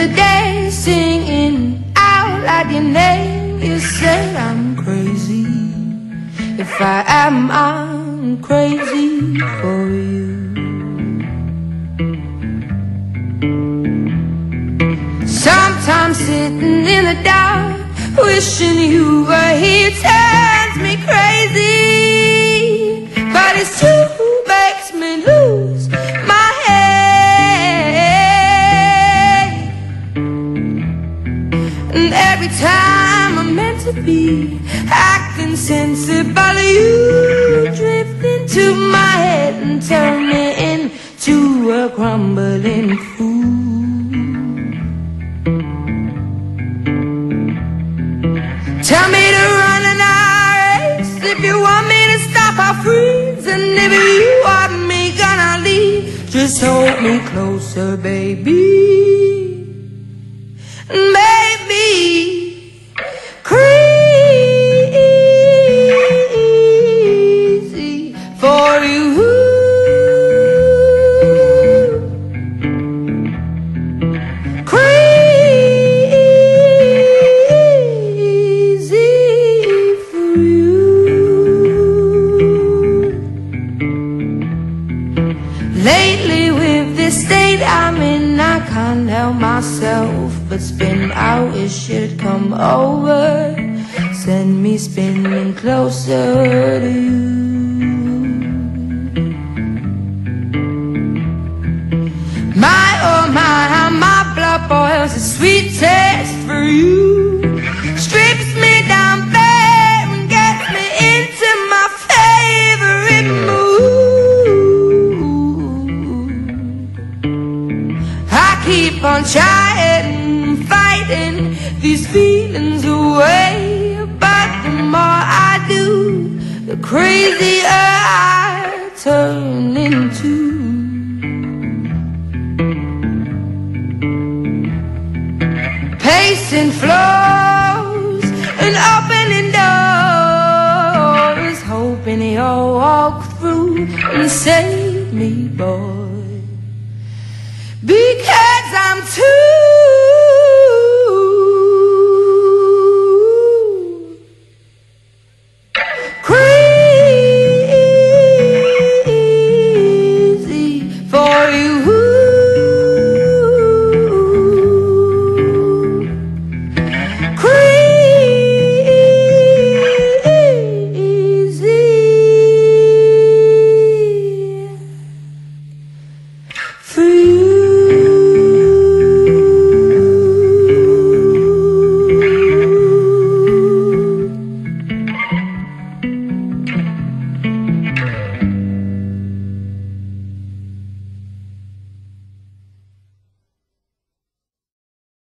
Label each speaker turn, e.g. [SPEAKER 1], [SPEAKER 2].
[SPEAKER 1] the day singing out loud your name. You said I'm crazy. If I am, I'm crazy for you. Sometimes sitting in the dark Wishing you were here. Time I'm meant to be. Acting sensible, you drift into my head and turn me into a crumbling fool. Tell me to run an race. If you want me to stop, I'll freeze. And if you want me gonna leave. Just hold me closer, Baby Lately, with this state I'm in, I can't help myself but spin out. It should come over, send me spinning closer to you. My oh my, how my blood boils a sweet keep on trying, fighting these feelings away, but the more I do, the crazier I turn into. Pacing floors and opening doors, hoping you'll walk through and save me, boy. Because I'm too.